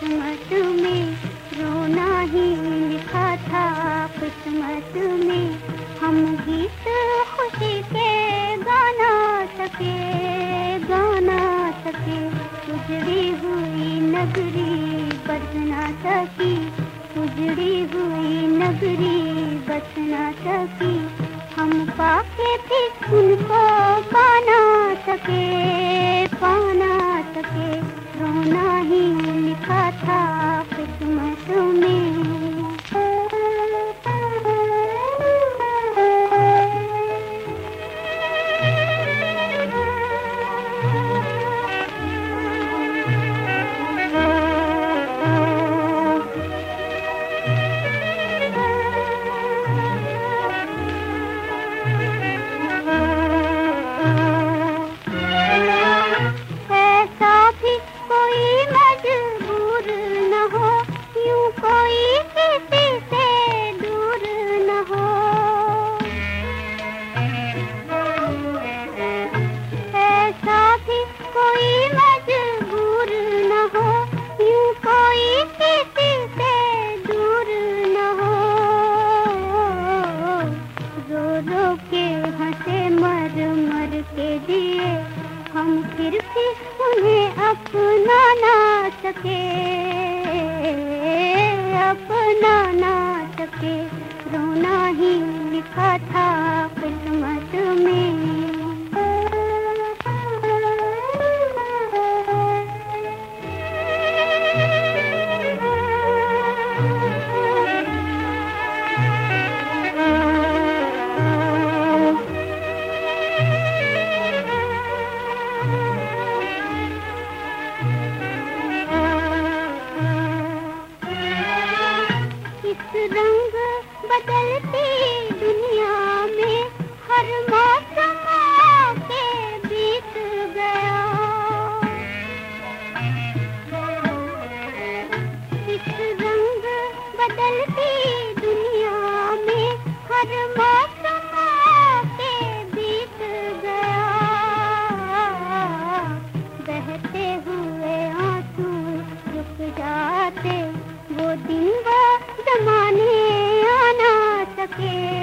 किस्मत में रोना ही लिखा था, किस्मत में हम गीत खुशी के गाना सके गाना सके। उजड़ी हुई नगरी बसना सकी उजड़ी हुई नगरी बसना सकी। हम पाके भी उनको पाना दिए, हम फिर से उन्हें अपना ना सके। अपना ना सके, रोना ही लिखा था रंग बदलते दुनिया में हर मौसम के बीत गया। इस रंग बदलती दुनिया में हर मौसम के बीत गया। बहते हुए आँसू रुक जाते, वो दिन के